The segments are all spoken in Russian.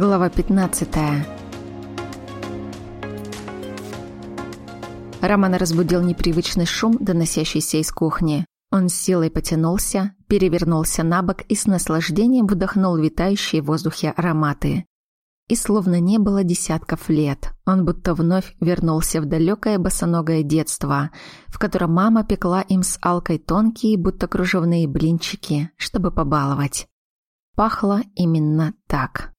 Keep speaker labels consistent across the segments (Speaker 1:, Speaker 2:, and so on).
Speaker 1: Глава 15. Романа разбудил непривычный шум, доносящийся из кухни. Он с силой потянулся, перевернулся на бок и с наслаждением вдохнул витающие в воздухе ароматы. И словно не было десятков лет, он будто вновь вернулся в далекое босоногое детство, в котором мама пекла им с Алкой тонкие, будто кружевные блинчики, чтобы побаловать. Пахло именно так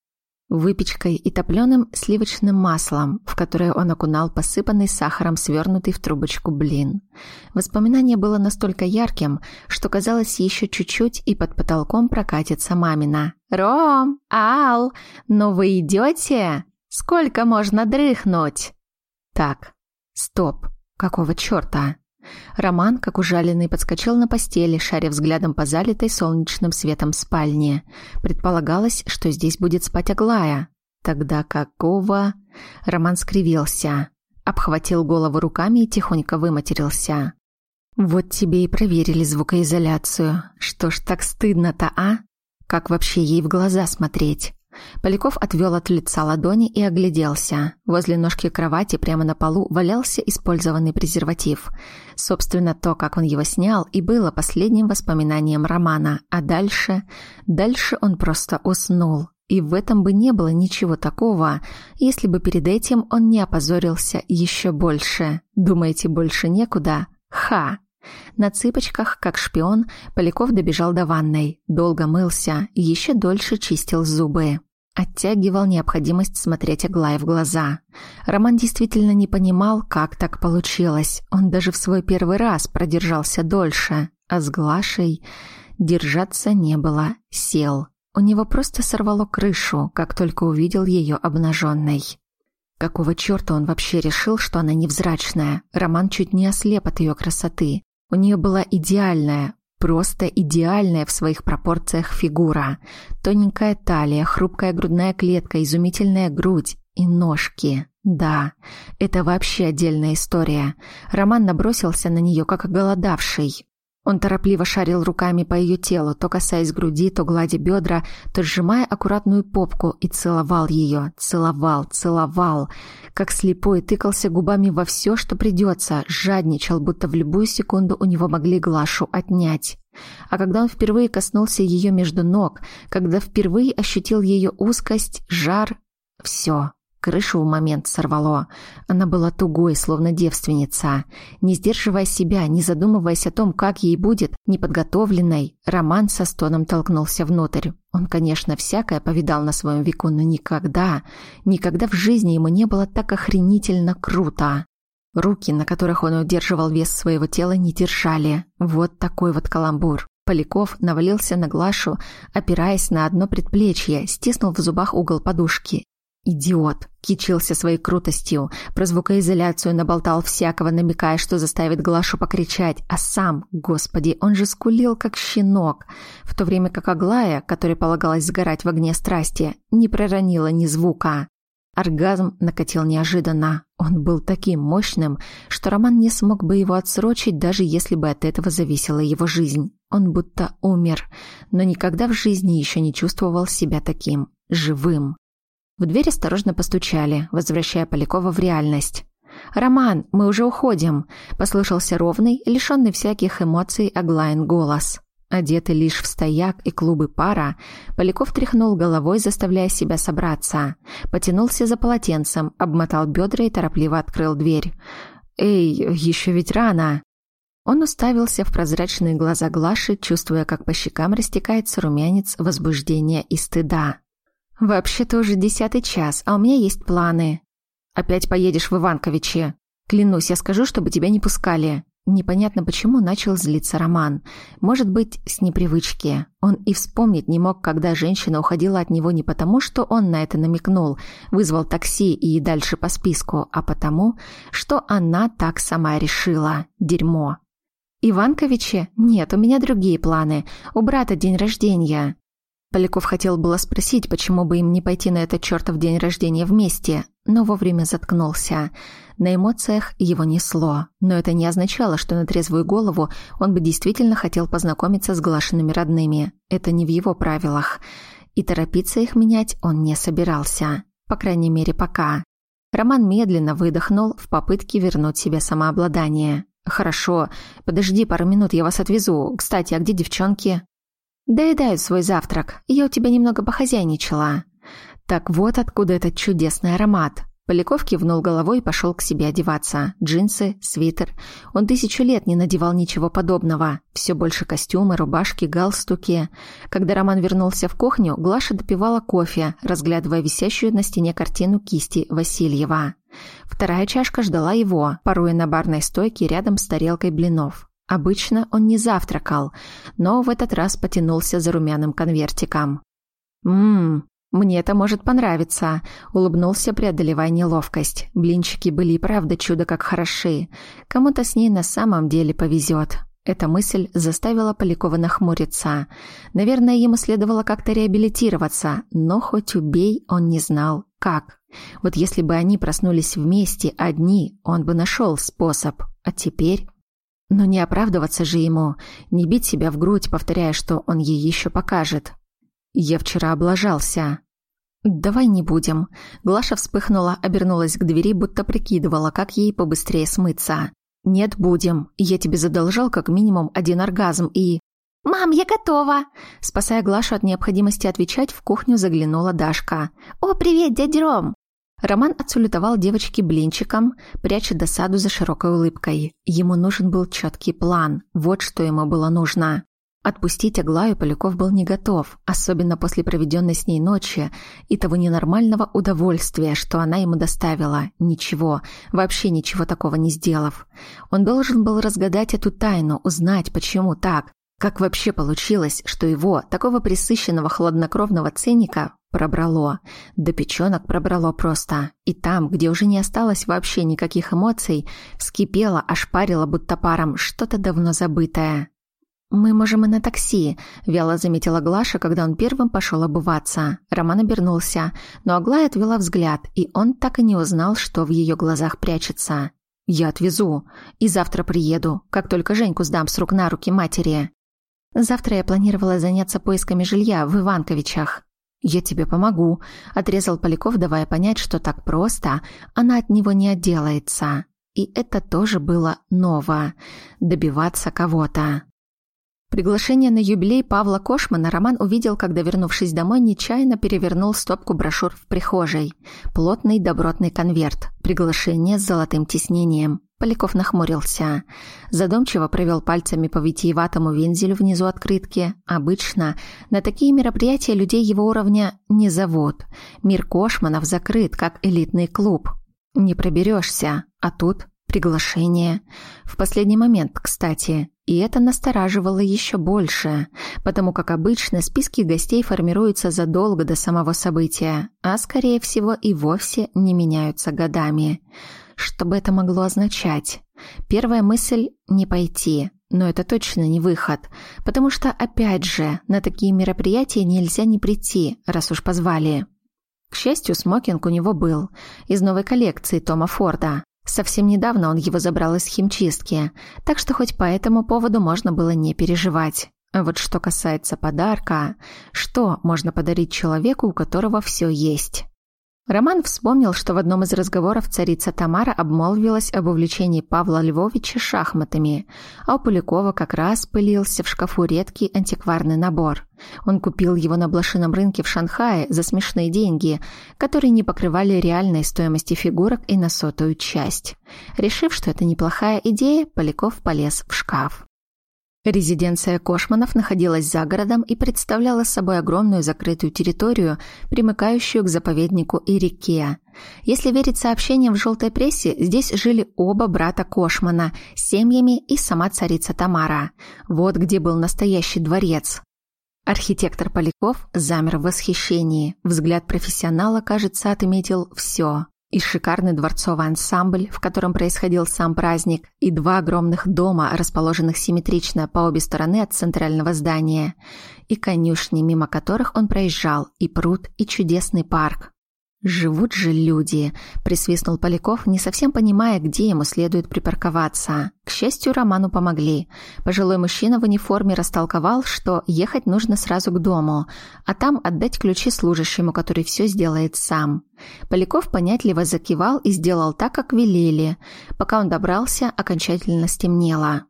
Speaker 1: выпечкой и топленым сливочным маслом, в которое он окунал посыпанный сахаром свернутый в трубочку блин. Воспоминание было настолько ярким, что казалось еще чуть-чуть и под потолком прокатится мамина. «Ром! Ал! Ну вы идете? Сколько можно дрыхнуть?» «Так, стоп, какого черта?» Роман, как ужаленный, подскочил на постели, шаря взглядом по залитой солнечным светом спальне. Предполагалось, что здесь будет спать Аглая. Тогда какого... Роман скривился, обхватил голову руками и тихонько выматерился. «Вот тебе и проверили звукоизоляцию. Что ж так стыдно-то, а? Как вообще ей в глаза смотреть?» Поляков отвел от лица ладони и огляделся. Возле ножки кровати прямо на полу валялся использованный презерватив. Собственно, то, как он его снял, и было последним воспоминанием романа. А дальше... Дальше он просто уснул. И в этом бы не было ничего такого, если бы перед этим он не опозорился еще больше. Думаете, больше некуда? Ха! На цыпочках, как шпион, Поляков добежал до ванной, долго мылся, еще дольше чистил зубы. Оттягивал необходимость смотреть Аглае в глаза. Роман действительно не понимал, как так получилось. Он даже в свой первый раз продержался дольше, а с Глашей держаться не было сил. У него просто сорвало крышу, как только увидел ее обнаженной. Какого черта он вообще решил, что она невзрачная? Роман чуть не ослеп от ее красоты. У нее была идеальная, просто идеальная в своих пропорциях фигура. Тоненькая талия, хрупкая грудная клетка, изумительная грудь и ножки. Да, это вообще отдельная история. Роман набросился на нее, как оголодавший. Он торопливо шарил руками по ее телу, то касаясь груди, то гладя бедра, то сжимая аккуратную попку и целовал ее, целовал, целовал, как слепой тыкался губами во все, что придется, жадничал, будто в любую секунду у него могли Глашу отнять. А когда он впервые коснулся ее между ног, когда впервые ощутил ее узкость, жар, все, Крышу в момент сорвало. Она была тугой, словно девственница. Не сдерживая себя, не задумываясь о том, как ей будет, неподготовленной, Роман со стоном толкнулся внутрь. Он, конечно, всякое повидал на своем веку, но никогда, никогда в жизни ему не было так охренительно круто. Руки, на которых он удерживал вес своего тела, не держали. Вот такой вот каламбур. Поляков навалился на Глашу, опираясь на одно предплечье, стиснул в зубах угол подушки Идиот. Кичился своей крутостью, про звукоизоляцию наболтал всякого, намекая, что заставит Глашу покричать, а сам, господи, он же скулил, как щенок, в то время как Аглая, которой полагалось сгорать в огне страсти, не проронила ни звука. Оргазм накатил неожиданно. Он был таким мощным, что Роман не смог бы его отсрочить, даже если бы от этого зависела его жизнь. Он будто умер, но никогда в жизни еще не чувствовал себя таким живым. В дверь осторожно постучали, возвращая Полякова в реальность. «Роман, мы уже уходим», — послышался ровный, лишенный всяких эмоций Аглайн голос. Одетый лишь в стояк и клубы пара, Поляков тряхнул головой, заставляя себя собраться. Потянулся за полотенцем, обмотал бедра и торопливо открыл дверь. «Эй, еще ведь рано!» Он уставился в прозрачные глаза Глаши, чувствуя, как по щекам растекается румянец возбуждения и стыда. «Вообще-то уже десятый час, а у меня есть планы». «Опять поедешь в Иванковичи?» «Клянусь, я скажу, чтобы тебя не пускали». Непонятно почему начал злиться Роман. Может быть, с непривычки. Он и вспомнить не мог, когда женщина уходила от него не потому, что он на это намекнул, вызвал такси и дальше по списку, а потому, что она так сама решила. Дерьмо. «Иванковичи? Нет, у меня другие планы. У брата день рождения». Поляков хотел было спросить, почему бы им не пойти на этот чертов день рождения вместе, но вовремя заткнулся. На эмоциях его несло, но это не означало, что на трезвую голову он бы действительно хотел познакомиться с глашенными родными. Это не в его правилах. и торопиться их менять он не собирался. По крайней мере, пока. Роман медленно выдохнул в попытке вернуть себе самообладание. «Хорошо. Подожди пару минут, я вас отвезу. Кстати, а где девчонки?» «Доедают свой завтрак. Я у тебя немного похозяйничала». Так вот откуда этот чудесный аромат. Поляков кивнул головой и пошел к себе одеваться. Джинсы, свитер. Он тысячу лет не надевал ничего подобного. Все больше костюмы, рубашки, галстуки. Когда Роман вернулся в кухню, Глаша допивала кофе, разглядывая висящую на стене картину кисти Васильева. Вторая чашка ждала его, паруя на барной стойке рядом с тарелкой блинов. Обычно он не завтракал, но в этот раз потянулся за румяным конвертиком. «Ммм, «Мне это может понравиться», — улыбнулся, преодолевая неловкость. Блинчики были и правда чудо как хороши. Кому-то с ней на самом деле повезет. Эта мысль заставила Полякова нахмуриться. Наверное, ему следовало как-то реабилитироваться, но хоть убей, он не знал, как. Вот если бы они проснулись вместе, одни, он бы нашел способ. А теперь... Но не оправдываться же ему, не бить себя в грудь, повторяя, что он ей еще покажет. «Я вчера облажался». «Давай не будем». Глаша вспыхнула, обернулась к двери, будто прикидывала, как ей побыстрее смыться. «Нет, будем. Я тебе задолжал как минимум один оргазм и...»
Speaker 2: «Мам, я готова!»
Speaker 1: Спасая Глашу от необходимости отвечать, в кухню заглянула Дашка.
Speaker 2: «О, привет, дядя Ром!»
Speaker 1: Роман отсулютовал девочке блинчиком, пряча досаду за широкой улыбкой. Ему нужен был четкий план. Вот что ему было нужно. Отпустить Аглаю Поляков был не готов, особенно после проведенной с ней ночи и того ненормального удовольствия, что она ему доставила. Ничего, вообще ничего такого не сделав. Он должен был разгадать эту тайну, узнать, почему так. Как вообще получилось, что его, такого присыщенного хладнокровного циника, пробрало? До печенок пробрало просто. И там, где уже не осталось вообще никаких эмоций, вскипело, ошпарило будто паром что-то давно забытое. «Мы можем и на такси», — вяло заметила Глаша, когда он первым пошел обуваться. Роман обернулся, но Аглая отвела взгляд, и он так и не узнал, что в ее глазах прячется. «Я отвезу. И завтра приеду, как только Женьку сдам с рук на руки матери. Завтра я планировала заняться поисками жилья в Иванковичах». «Я тебе помогу», — отрезал Поляков, давая понять, что так просто она от него не отделается. И это тоже было ново — добиваться кого-то. Приглашение на юбилей Павла Кошмана Роман увидел, когда, вернувшись домой, нечаянно перевернул стопку брошюр в прихожей. Плотный добротный конверт. Приглашение с золотым тиснением. Поляков нахмурился. Задумчиво провел пальцами по витиеватому вензелю внизу открытки. Обычно на такие мероприятия людей его уровня не зовут. Мир Кошманов закрыт, как элитный клуб. Не проберешься. А тут приглашение. В последний момент, кстати. И это настораживало еще больше, потому как обычно списки гостей формируются задолго до самого события, а скорее всего и вовсе не меняются годами. Что бы это могло означать? Первая мысль – не пойти, но это точно не выход, потому что, опять же, на такие мероприятия нельзя не прийти, раз уж позвали. К счастью, смокинг у него был, из новой коллекции Тома Форда, Совсем недавно он его забрал из химчистки, так что хоть по этому поводу можно было не переживать. А вот что касается подарка, что можно подарить человеку, у которого все есть? Роман вспомнил, что в одном из разговоров царица Тамара обмолвилась об увлечении Павла Львовича шахматами, а у Полякова как раз пылился в шкафу редкий антикварный набор. Он купил его на блошином рынке в Шанхае за смешные деньги, которые не покрывали реальной стоимости фигурок и на сотую часть. Решив, что это неплохая идея, Поляков полез в шкаф. Резиденция Кошманов находилась за городом и представляла собой огромную закрытую территорию, примыкающую к заповеднику и реке. Если верить сообщениям в желтой прессе, здесь жили оба брата Кошмана семьями и сама царица Тамара. Вот где был настоящий дворец. Архитектор Поляков замер в восхищении. Взгляд профессионала, кажется, отметил все и шикарный дворцовый ансамбль, в котором происходил сам праздник, и два огромных дома, расположенных симметрично по обе стороны от центрального здания, и конюшни, мимо которых он проезжал, и пруд, и чудесный парк. «Живут же люди», — присвистнул Поляков, не совсем понимая, где ему следует припарковаться. К счастью, Роману помогли. Пожилой мужчина в униформе растолковал, что ехать нужно сразу к дому, а там отдать ключи служащему, который все сделает сам. Поляков понятливо закивал и сделал так, как велели. Пока он добрался, окончательно стемнело.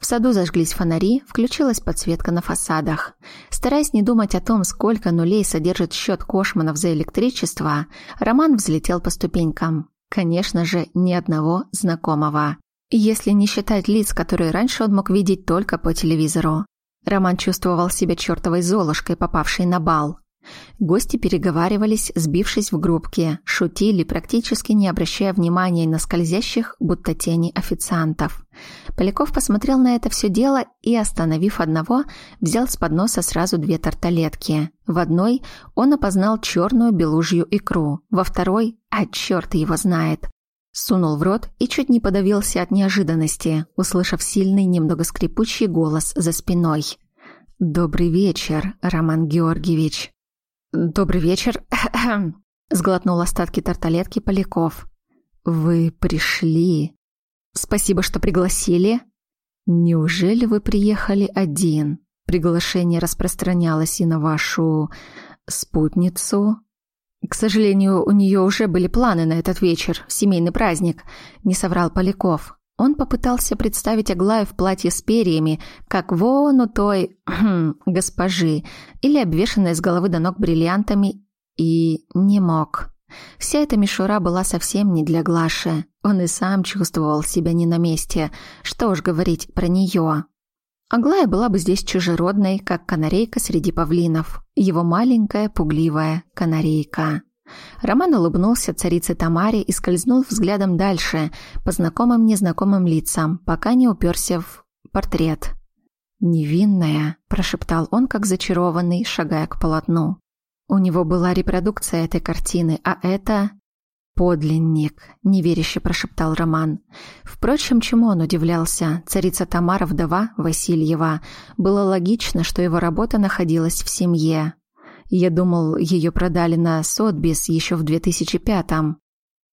Speaker 1: В саду зажглись фонари, включилась подсветка на фасадах. Стараясь не думать о том, сколько нулей содержит счет Кошманов за электричество, Роман взлетел по ступенькам. Конечно же, ни одного знакомого. Если не считать лиц, которые раньше он мог видеть только по телевизору. Роман чувствовал себя чертовой золушкой, попавшей на бал. Гости переговаривались, сбившись в группки, шутили, практически не обращая внимания на скользящих, будто тени официантов. Поляков посмотрел на это все дело и, остановив одного, взял с подноса сразу две тарталетки. В одной он опознал черную белужью икру, во второй, а черт его знает, сунул в рот и чуть не подавился от неожиданности, услышав сильный, немного скрипучий голос за спиной. «Добрый вечер, Роман Георгиевич». «Добрый вечер», — сглотнул остатки тарталетки Поляков. «Вы пришли. Спасибо, что пригласили. Неужели вы приехали один? Приглашение распространялось и на вашу спутницу?» «К сожалению, у нее уже были планы на этот вечер, семейный праздник», — не соврал Поляков. Он попытался представить Аглаю в платье с перьями, как вон у той госпожи, или обвешанной с головы до ног бриллиантами, и не мог. Вся эта мишура была совсем не для Глаши. Он и сам чувствовал себя не на месте. Что уж говорить про нее. Аглая была бы здесь чужеродной, как канарейка среди павлинов. Его маленькая, пугливая канарейка. Роман улыбнулся царице Тамаре и скользнул взглядом дальше, по знакомым незнакомым лицам, пока не уперся в портрет. «Невинная», – прошептал он, как зачарованный, шагая к полотну. У него была репродукция этой картины, а это... «Подлинник», — неверяще прошептал Роман. Впрочем, чему он удивлялся? Царица Тамара, вдова Васильева. Было логично, что его работа находилась в семье. Я думал, ее продали на Сотбис еще в 2005-м.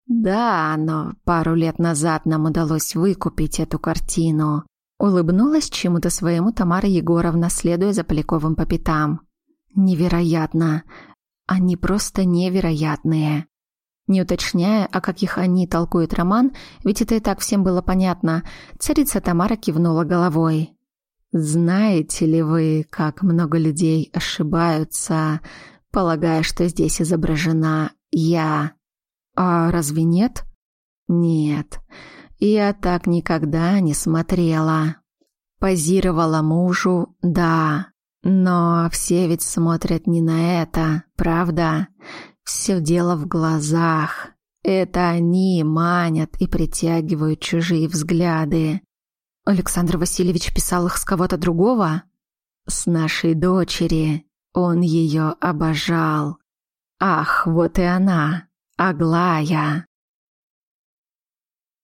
Speaker 1: Да, но пару лет назад нам удалось выкупить эту картину. Улыбнулась чему-то своему Тамара Егоровна, следуя за Поляковым по пятам. Невероятно. Они просто невероятные. Не уточняя, о каких они толкует роман, ведь это и так всем было понятно, царица Тамара кивнула головой. Знаете ли вы, как много людей ошибаются, полагая, что здесь изображена я? А разве нет? Нет. Я так никогда не смотрела. Позировала мужу, да. Но все ведь смотрят не на это, правда? Все дело в глазах. Это они манят и притягивают чужие взгляды. Александр Васильевич писал их с кого-то другого? С нашей дочери. Он ее обожал. Ах, вот и она, Аглая.